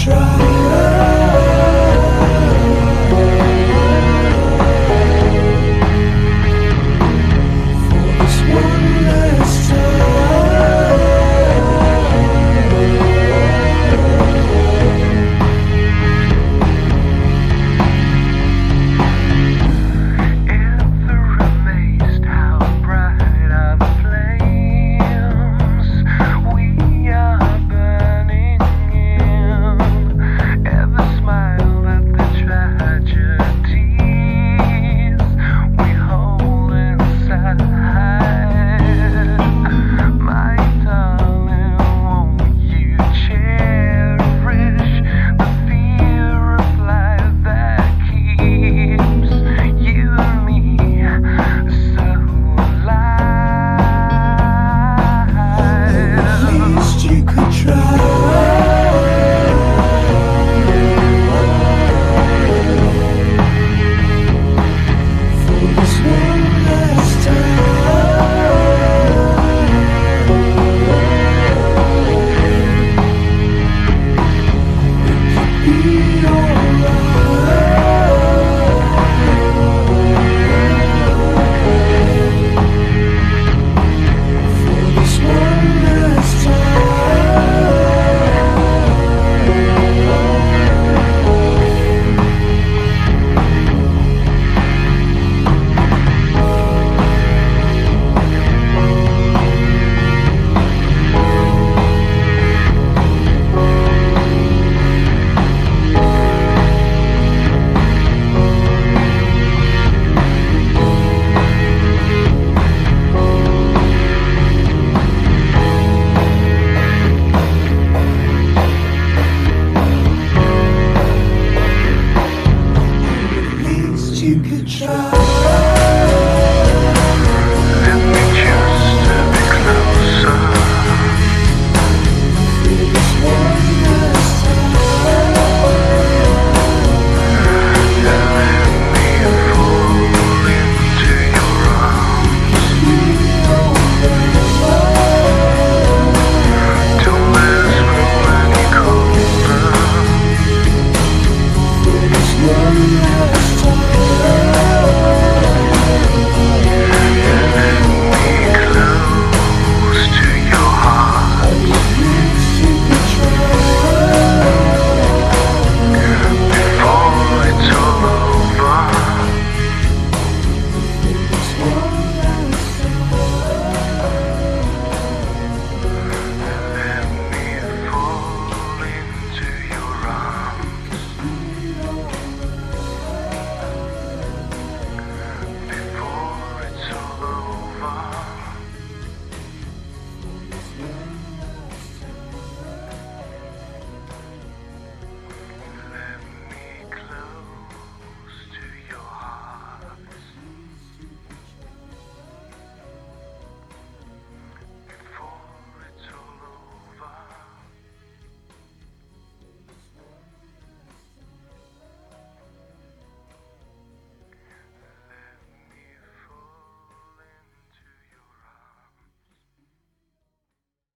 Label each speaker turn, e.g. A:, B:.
A: try.